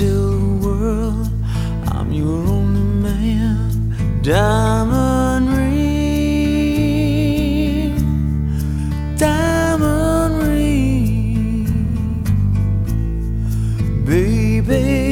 Still the world I'm your only man. Diamond ring, diamond ring, baby.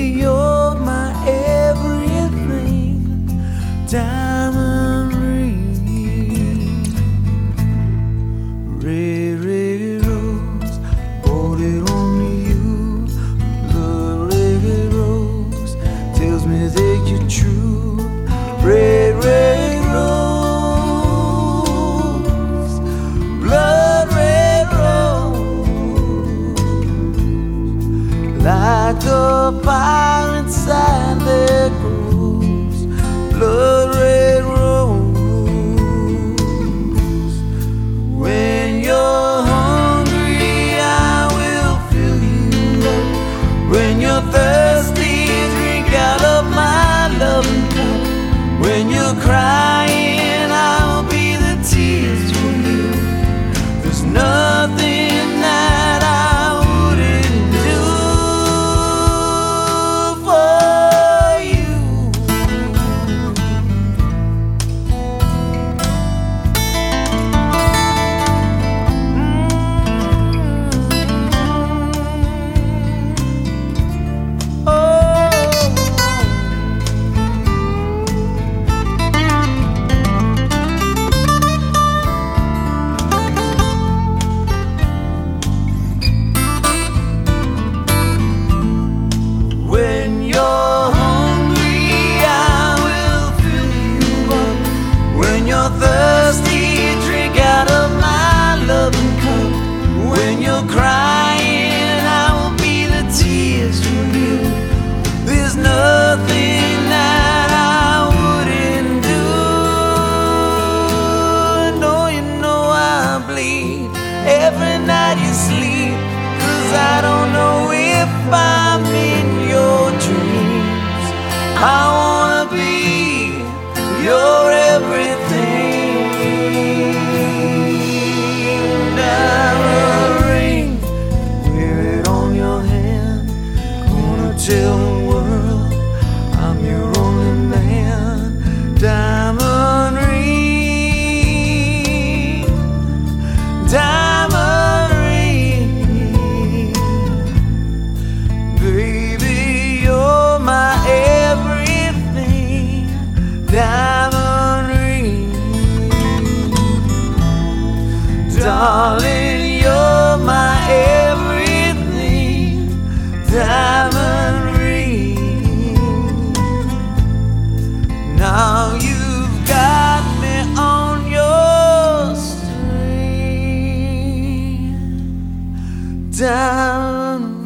like the fire inside their grooves, blood red rooms. When you're hungry, I will fill you up. When you're thirsty, drink out of my loving cup. When you cry. in your down.